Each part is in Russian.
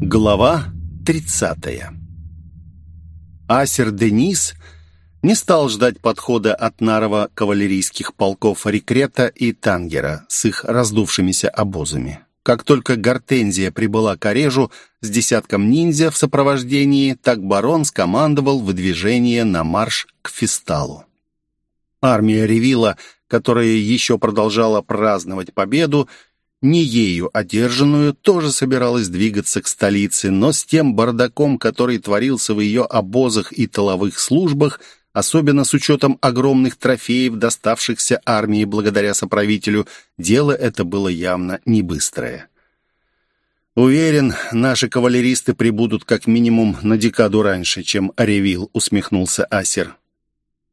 Глава 30 Асер Денис не стал ждать подхода от Нарова кавалерийских полков Рекрета и Тангера с их раздувшимися обозами. Как только Гортензия прибыла к Орежу с десятком ниндзя в сопровождении, так барон скомандовал выдвижение на марш к Фисталу. Армия Ревила, которая еще продолжала праздновать победу, не ею одержанную, тоже собиралась двигаться к столице, но с тем бардаком, который творился в ее обозах и тыловых службах, особенно с учетом огромных трофеев, доставшихся армии благодаря соправителю, дело это было явно не быстрое. «Уверен, наши кавалеристы прибудут как минимум на декаду раньше, чем Аревил», — усмехнулся Асер.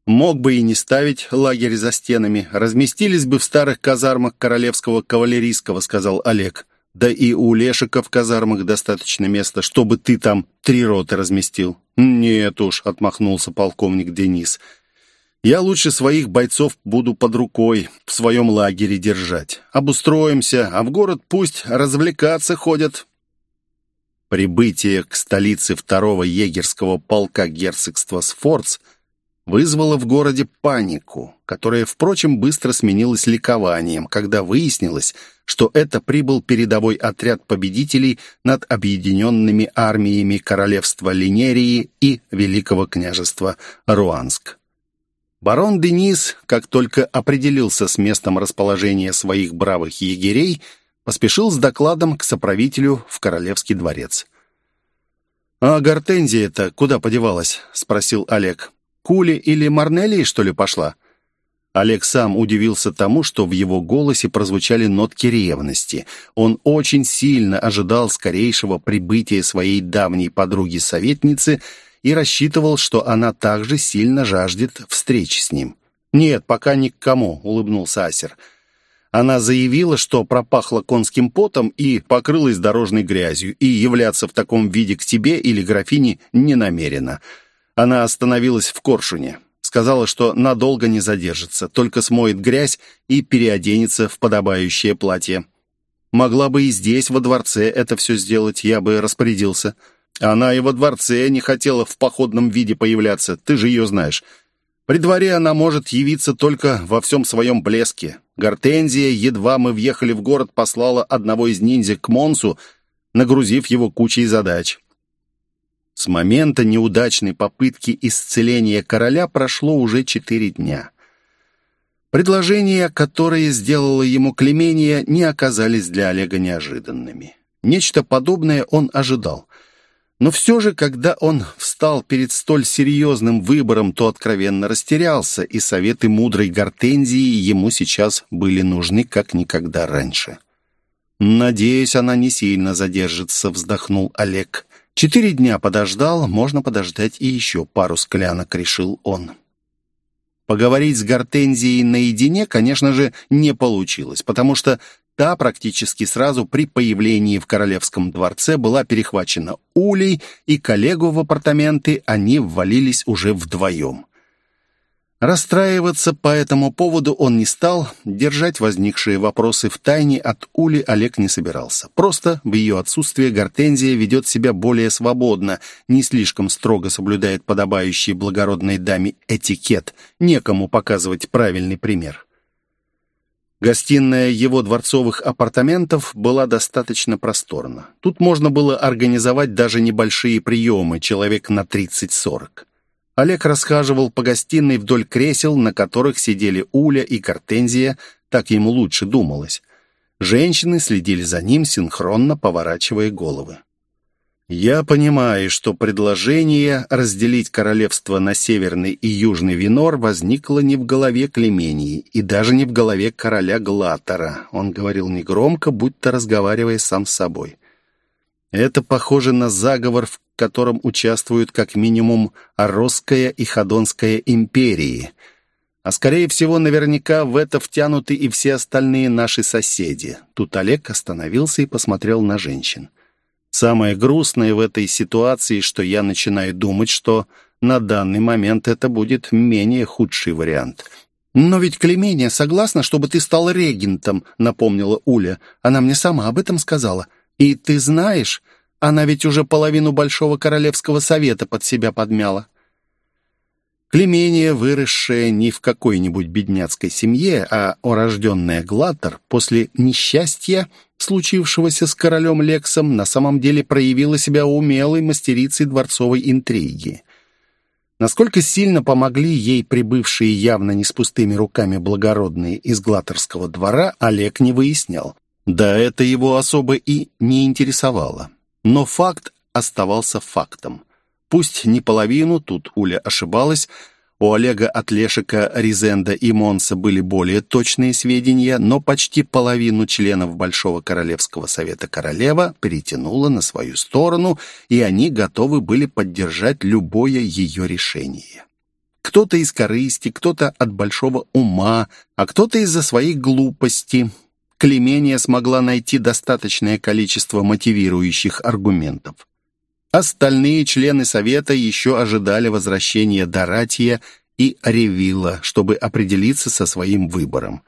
Мог бы и не ставить лагерь за стенами. Разместились бы в старых казармах королевского кавалерийского, сказал Олег. Да и у Лешика в казармах достаточно места, чтобы ты там три роты разместил. Нет уж, отмахнулся полковник Денис. Я лучше своих бойцов буду под рукой в своем лагере держать. Обустроимся, а в город пусть развлекаться ходят. Прибытие к столице второго егерского полка герцогства Сфорц – вызвало в городе панику, которая, впрочем, быстро сменилась ликованием, когда выяснилось, что это прибыл передовой отряд победителей над объединенными армиями королевства Линерии и Великого княжества Руанск. Барон Денис, как только определился с местом расположения своих бравых егерей, поспешил с докладом к соправителю в Королевский дворец. «А Гортензия-то куда подевалась?» — спросил Олег. Кули или Марнелии, что ли, пошла?» Олег сам удивился тому, что в его голосе прозвучали нотки ревности. Он очень сильно ожидал скорейшего прибытия своей давней подруги-советницы и рассчитывал, что она также сильно жаждет встречи с ним. «Нет, пока ни к кому», — улыбнулся Асер. Она заявила, что пропахла конским потом и покрылась дорожной грязью, и являться в таком виде к тебе или графине не намерена. Она остановилась в Коршуне. Сказала, что надолго не задержится, только смоет грязь и переоденется в подобающее платье. Могла бы и здесь, во дворце, это все сделать, я бы распорядился. Она и во дворце не хотела в походном виде появляться, ты же ее знаешь. При дворе она может явиться только во всем своем блеске. Гортензия, едва мы въехали в город, послала одного из ниндзя к Монсу, нагрузив его кучей задач. С момента неудачной попытки исцеления короля прошло уже четыре дня. Предложения, которые сделала ему Клемения, не оказались для Олега неожиданными. Нечто подобное он ожидал. Но все же, когда он встал перед столь серьезным выбором, то откровенно растерялся, и советы мудрой Гортензии ему сейчас были нужны как никогда раньше. «Надеюсь, она не сильно задержится», — вздохнул Олег. Четыре дня подождал, можно подождать и еще пару склянок, решил он. Поговорить с Гортензией наедине, конечно же, не получилось, потому что та практически сразу при появлении в Королевском дворце была перехвачена улей, и коллегу в апартаменты они ввалились уже вдвоем. Расстраиваться по этому поводу он не стал, держать возникшие вопросы в тайне от Ули Олег не собирался. Просто в ее отсутствие Гортензия ведет себя более свободно, не слишком строго соблюдает подобающий благородной даме этикет, некому показывать правильный пример. Гостиная его дворцовых апартаментов была достаточно просторна. Тут можно было организовать даже небольшие приемы, человек на 30-40. Олег расхаживал по гостиной вдоль кресел, на которых сидели Уля и Кортензия, так ему лучше думалось. Женщины следили за ним, синхронно поворачивая головы. «Я понимаю, что предложение разделить королевство на Северный и Южный Винор возникло не в голове Клемении и даже не в голове короля Глатора», он говорил негромко, будто разговаривая сам с собой. «Это похоже на заговор, в котором участвуют как минимум Оросская и Ходонская империи. А скорее всего, наверняка в это втянуты и все остальные наши соседи. Тут Олег остановился и посмотрел на женщин. Самое грустное в этой ситуации, что я начинаю думать, что на данный момент это будет менее худший вариант. «Но ведь Клемения согласна, чтобы ты стал регентом», — напомнила Уля. «Она мне сама об этом сказала. И ты знаешь, Она ведь уже половину Большого Королевского Совета под себя подмяла. Клемения, выросшая не в какой-нибудь бедняцкой семье, а урожденная Глаттер, после несчастья, случившегося с королем Лексом, на самом деле проявила себя умелой мастерицей дворцовой интриги. Насколько сильно помогли ей прибывшие явно не с пустыми руками благородные из Глаттерского двора, Олег не выяснял. Да это его особо и не интересовало. Но факт оставался фактом. Пусть не половину, тут Уля ошибалась, у Олега от Лешика, Ризенда и Монса были более точные сведения, но почти половину членов Большого Королевского Совета Королева перетянула на свою сторону, и они готовы были поддержать любое ее решение. Кто-то из корысти, кто-то от большого ума, а кто-то из-за своей глупости. Клемения смогла найти достаточное количество мотивирующих аргументов. Остальные члены совета еще ожидали возвращения Доратия и Ревила, чтобы определиться со своим выбором.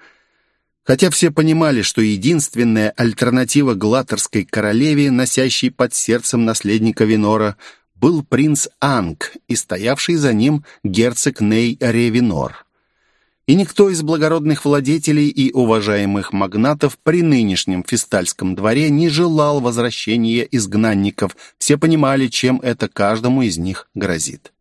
Хотя все понимали, что единственная альтернатива Глаторской королеве, носящей под сердцем наследника Винора, был принц Анг и стоявший за ним герцог Ней Ревинор и никто из благородных владетелей и уважаемых магнатов при нынешнем фистальском дворе не желал возвращения изгнанников. Все понимали, чем это каждому из них грозит.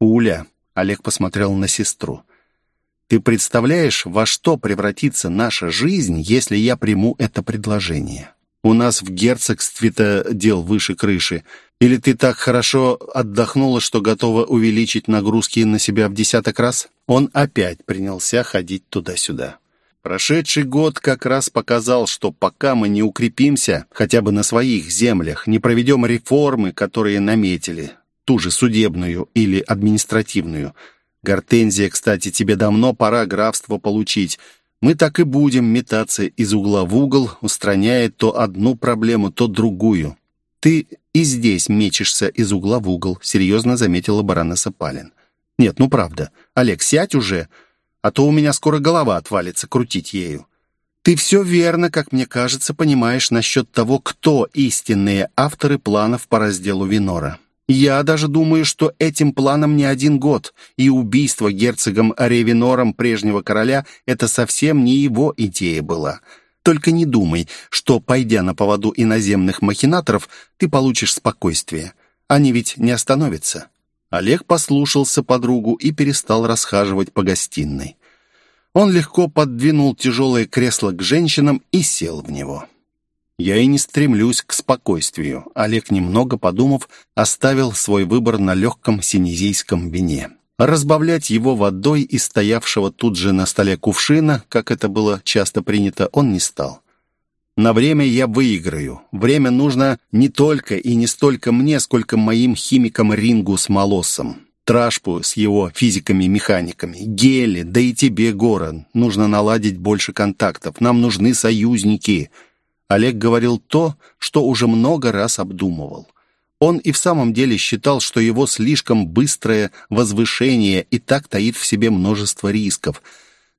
«Уля», — Олег посмотрел на сестру, — «ты представляешь, во что превратится наша жизнь, если я приму это предложение? У нас в герцогстве-то дел выше крыши». Или ты так хорошо отдохнула, что готова увеличить нагрузки на себя в десяток раз?» Он опять принялся ходить туда-сюда. Прошедший год как раз показал, что пока мы не укрепимся, хотя бы на своих землях, не проведем реформы, которые наметили, ту же судебную или административную. Гортензия, кстати, тебе давно пора графство получить. Мы так и будем метаться из угла в угол, устраняя то одну проблему, то другую. Ты и здесь мечешься из угла в угол», — серьезно заметила баронесса Палин. «Нет, ну правда. Олег, сядь уже, а то у меня скоро голова отвалится крутить ею. Ты все верно, как мне кажется, понимаешь насчет того, кто истинные авторы планов по разделу Винора. Я даже думаю, что этим планом не один год, и убийство герцогом Аревинором прежнего короля — это совсем не его идея была». Только не думай, что, пойдя на поводу иноземных махинаторов, ты получишь спокойствие. Они ведь не остановятся». Олег послушался подругу и перестал расхаживать по гостиной. Он легко подвинул тяжелое кресло к женщинам и сел в него. «Я и не стремлюсь к спокойствию», — Олег, немного подумав, оставил свой выбор на легком синезийском вине. Разбавлять его водой из стоявшего тут же на столе кувшина, как это было часто принято, он не стал. На время я выиграю. Время нужно не только и не столько мне, сколько моим химикам Рингу с Молоссом. Трашпу с его физиками-механиками, Гели, да и тебе, Горан. Нужно наладить больше контактов. Нам нужны союзники. Олег говорил то, что уже много раз обдумывал. Он и в самом деле считал, что его слишком быстрое возвышение и так таит в себе множество рисков.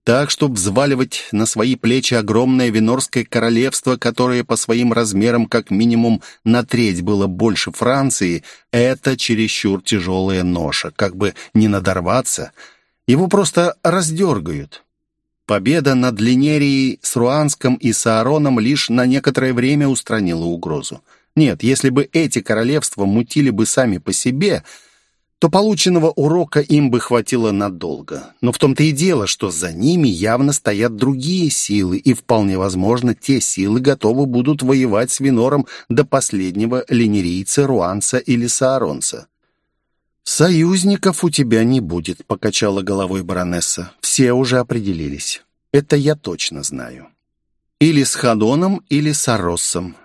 Так что взваливать на свои плечи огромное Венорское королевство, которое по своим размерам как минимум на треть было больше Франции, это чересчур тяжелая ноша. Как бы не надорваться, его просто раздергают. Победа над Линерией с Руанском и Саароном лишь на некоторое время устранила угрозу. Нет, если бы эти королевства мутили бы сами по себе, то полученного урока им бы хватило надолго. Но в том-то и дело, что за ними явно стоят другие силы, и вполне возможно, те силы готовы будут воевать с Винором до последнего линерийца, руанца или сааронца. «Союзников у тебя не будет», — покачала головой баронесса. «Все уже определились. Это я точно знаю. Или с Хадоном, или с Ароссом.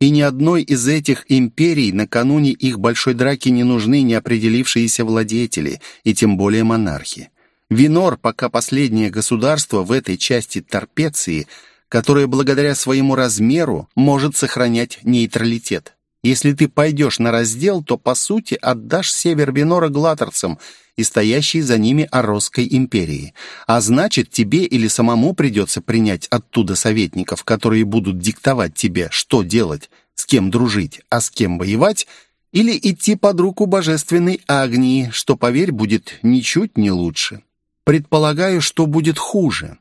И ни одной из этих империй накануне их большой драки не нужны неопределившиеся владетели, и тем более монархи. Винор пока последнее государство в этой части Торпеции, которое благодаря своему размеру может сохранять нейтралитет. Если ты пойдешь на раздел, то, по сути, отдашь север Винора глаторцам и стоящей за ними Оросской империи. А значит, тебе или самому придется принять оттуда советников, которые будут диктовать тебе, что делать. с кем дружить, а с кем воевать, или идти под руку божественной Агнии, что, поверь, будет ничуть не лучше. Предполагаю, что будет хуже.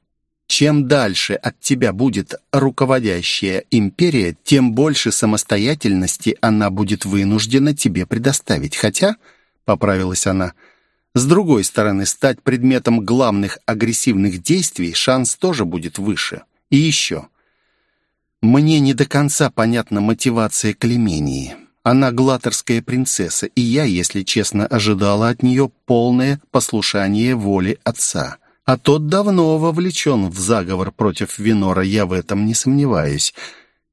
Чем дальше от тебя будет руководящая империя, тем больше самостоятельности она будет вынуждена тебе предоставить. Хотя, — поправилась она, — с другой стороны, стать предметом главных агрессивных действий шанс тоже будет выше. И еще. Мне не до конца понятна мотивация Клемении. Она глаторская принцесса, и я, если честно, ожидала от нее полное послушание воли отца. А тот давно вовлечен в заговор против Винора, я в этом не сомневаюсь.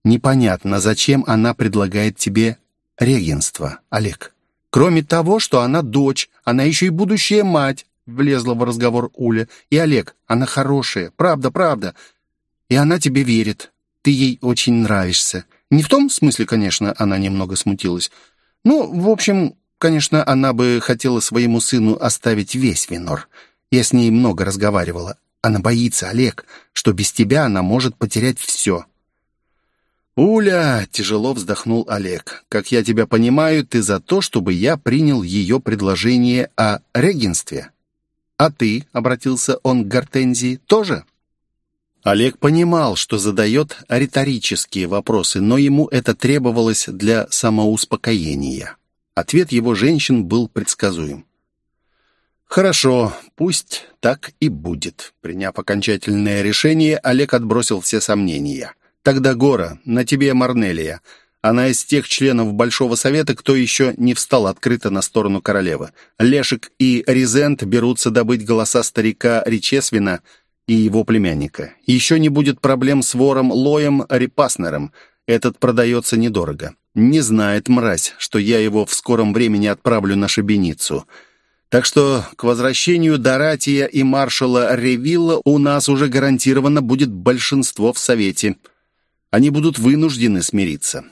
Непонятно, зачем она предлагает тебе регенство, Олег. Кроме того, что она дочь, она еще и будущая мать, влезла в разговор Уля. И Олег, она хорошая, правда, правда. И она тебе верит. Ты ей очень нравишься. Не в том смысле, конечно, она немного смутилась. Ну, в общем, конечно, она бы хотела своему сыну оставить весь Винор. Я с ней много разговаривала. Она боится, Олег, что без тебя она может потерять все. «Уля!» — тяжело вздохнул Олег. «Как я тебя понимаю, ты за то, чтобы я принял ее предложение о регенстве?» «А ты?» — обратился он к Гортензии. «Тоже?» Олег понимал, что задает риторические вопросы, но ему это требовалось для самоуспокоения. Ответ его женщин был предсказуем. «Хорошо, пусть так и будет». Приняв окончательное решение, Олег отбросил все сомнения. «Тогда, Гора, на тебе Марнелия. Она из тех членов Большого Совета, кто еще не встал открыто на сторону королевы. Лешек и Резент берутся добыть голоса старика Ричесвина и его племянника. Еще не будет проблем с вором Лоем Репаснером. Этот продается недорого. Не знает мразь, что я его в скором времени отправлю на шибеницу». Так что к возвращению Доратия и маршала Ревилла у нас уже гарантированно будет большинство в Совете. Они будут вынуждены смириться».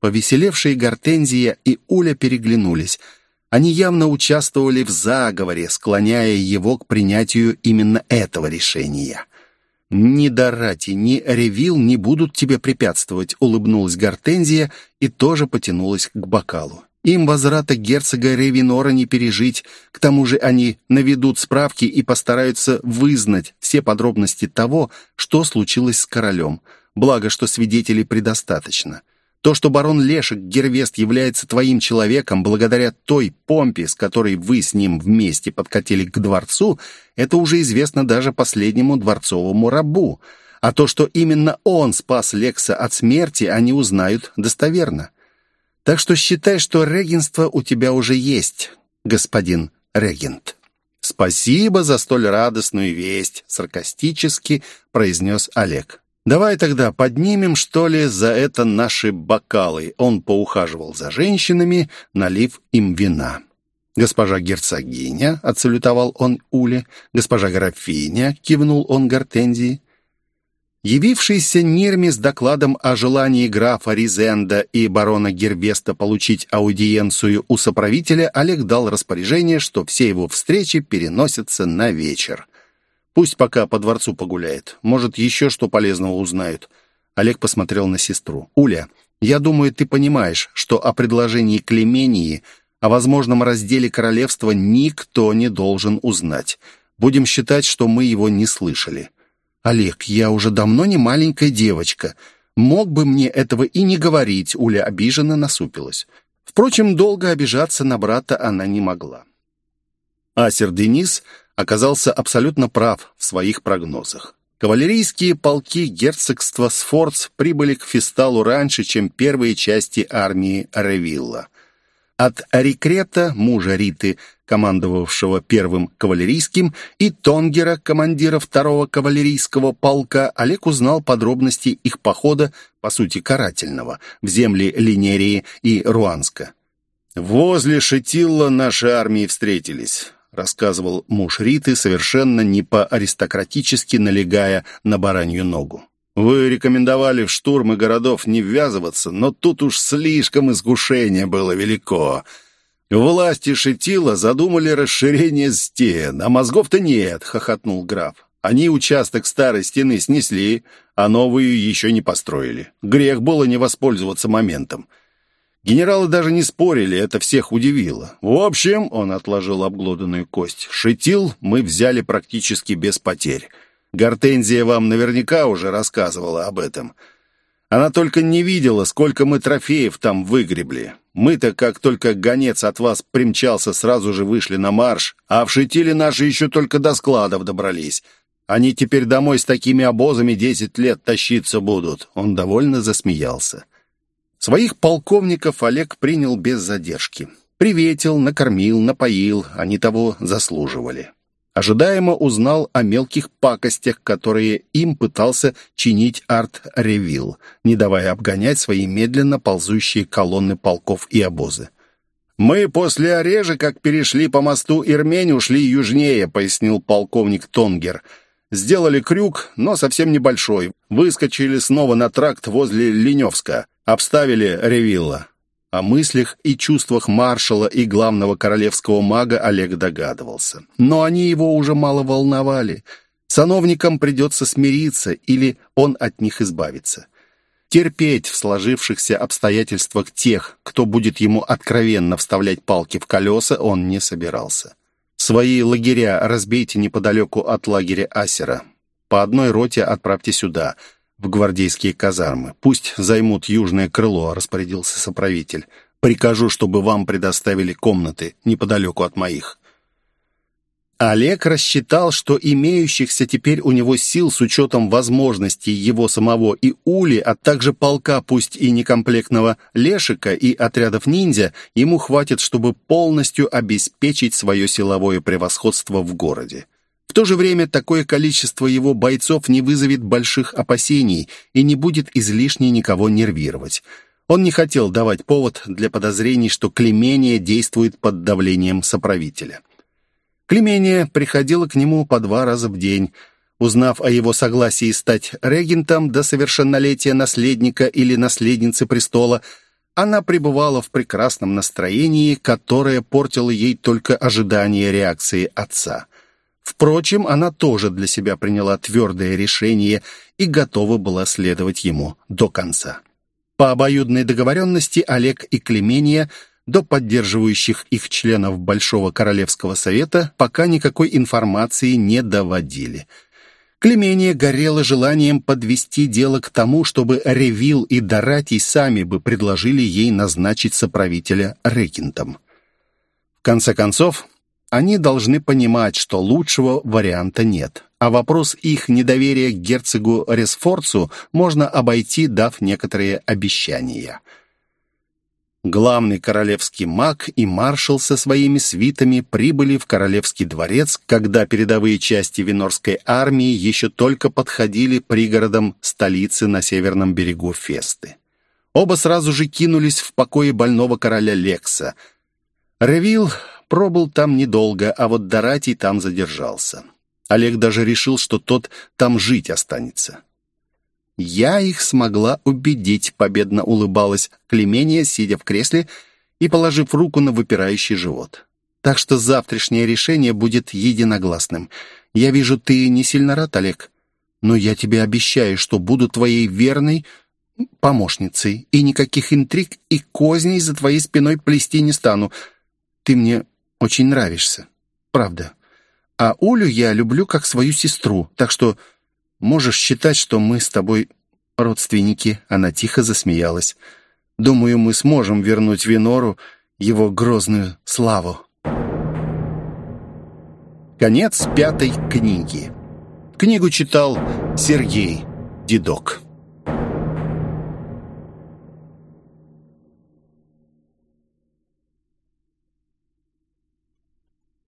Повеселевшие Гортензия и Уля переглянулись. Они явно участвовали в заговоре, склоняя его к принятию именно этого решения. «Ни Дорати, ни Ревил не будут тебе препятствовать», — улыбнулась Гортензия и тоже потянулась к бокалу. Им возврата герцога Ревинора не пережить. К тому же они наведут справки и постараются вызнать все подробности того, что случилось с королем. Благо, что свидетелей предостаточно. То, что барон Лешек Гервест является твоим человеком благодаря той помпе, с которой вы с ним вместе подкатили к дворцу, это уже известно даже последнему дворцовому рабу. А то, что именно он спас Лекса от смерти, они узнают достоверно. Так что считай, что регенство у тебя уже есть, господин регент». «Спасибо за столь радостную весть», — саркастически произнес Олег. «Давай тогда поднимем, что ли, за это наши бокалы». Он поухаживал за женщинами, налив им вина. «Госпожа герцогиня», — отсалютовал он Уле, «госпожа графиня», — кивнул он Гортензии, Явившийся Нирми с докладом о желании графа Ризенда и барона Гервеста получить аудиенцию у соправителя, Олег дал распоряжение, что все его встречи переносятся на вечер. Пусть пока по дворцу погуляет. Может, еще что полезного узнают. Олег посмотрел на сестру. «Уля, я думаю, ты понимаешь, что о предложении Клемении, о возможном разделе королевства никто не должен узнать. Будем считать, что мы его не слышали». «Олег, я уже давно не маленькая девочка. Мог бы мне этого и не говорить», — Уля обиженно насупилась. Впрочем, долго обижаться на брата она не могла. Асер Денис оказался абсолютно прав в своих прогнозах. Кавалерийские полки герцогства Сфорц прибыли к Фисталу раньше, чем первые части армии Ревилла. От Рикрета, мужа Риты, командовавшего первым кавалерийским, и Тонгера, командира второго кавалерийского полка, Олег узнал подробности их похода, по сути карательного, в земли Линерии и Руанска. «Возле Шетилла наши армии встретились», — рассказывал муж Риты, совершенно не по-аристократически налегая на баранью ногу. «Вы рекомендовали в штурмы городов не ввязываться, но тут уж слишком искушение было велико». «Власти Шетила задумали расширение стен, а мозгов-то нет», — хохотнул граф. «Они участок старой стены снесли, а новую еще не построили. Грех было не воспользоваться моментом. Генералы даже не спорили, это всех удивило. В общем, он отложил обглоданную кость. Шитил мы взяли практически без потерь. Гортензия вам наверняка уже рассказывала об этом. Она только не видела, сколько мы трофеев там выгребли. Мы-то, как только гонец от вас примчался, сразу же вышли на марш, а в Шитиле наши еще только до складов добрались. Они теперь домой с такими обозами десять лет тащиться будут». Он довольно засмеялся. Своих полковников Олег принял без задержки. Приветил, накормил, напоил, они того заслуживали ожидаемо узнал о мелких пакостях, которые им пытался чинить арт-ревил, не давая обгонять свои медленно ползущие колонны полков и обозы. «Мы после Орежа, как перешли по мосту Ирмень, ушли южнее», — пояснил полковник Тонгер. «Сделали крюк, но совсем небольшой. Выскочили снова на тракт возле Леневска. Обставили Ревилла. О мыслях и чувствах маршала и главного королевского мага Олег догадывался. Но они его уже мало волновали. Сановникам придется смириться, или он от них избавится. Терпеть в сложившихся обстоятельствах тех, кто будет ему откровенно вставлять палки в колеса, он не собирался. Свои лагеря разбейте неподалеку от лагеря Асера. По одной роте отправьте сюда – в гвардейские казармы. Пусть займут южное крыло, распорядился соправитель. Прикажу, чтобы вам предоставили комнаты неподалеку от моих. Олег рассчитал, что имеющихся теперь у него сил с учетом возможностей его самого и Ули, а также полка, пусть и некомплектного Лешика и отрядов ниндзя, ему хватит, чтобы полностью обеспечить свое силовое превосходство в городе. То же время такое количество его бойцов не вызовет больших опасений и не будет излишне никого нервировать. Он не хотел давать повод для подозрений, что Клемения действует под давлением соправителя. Клемения приходила к нему по два раза в день. Узнав о его согласии стать регентом до совершеннолетия наследника или наследницы престола, она пребывала в прекрасном настроении, которое портило ей только ожидание реакции отца. Впрочем, она тоже для себя приняла твердое решение и готова была следовать ему до конца. По обоюдной договоренности Олег и Клемения до поддерживающих их членов Большого Королевского Совета пока никакой информации не доводили. Клемения горела желанием подвести дело к тому, чтобы Ревил и Доратий сами бы предложили ей назначить соправителя регентом. В конце концов, они должны понимать, что лучшего варианта нет, а вопрос их недоверия к герцогу Ресфорцу можно обойти, дав некоторые обещания. Главный королевский маг и маршал со своими свитами прибыли в королевский дворец, когда передовые части Винорской армии еще только подходили пригородам столицы на северном берегу Фесты. Оба сразу же кинулись в покое больного короля Лекса. Ревил Пробыл там недолго, а вот Доратий там задержался. Олег даже решил, что тот там жить останется. «Я их смогла убедить», — победно улыбалась Клемения, сидя в кресле и положив руку на выпирающий живот. «Так что завтрашнее решение будет единогласным. Я вижу, ты не сильно рад, Олег, но я тебе обещаю, что буду твоей верной помощницей, и никаких интриг и козней за твоей спиной плести не стану. Ты мне очень нравишься. Правда. А Улю я люблю как свою сестру, так что можешь считать, что мы с тобой родственники». Она тихо засмеялась. «Думаю, мы сможем вернуть Винору его грозную славу». Конец пятой книги. Книгу читал Сергей Дедок.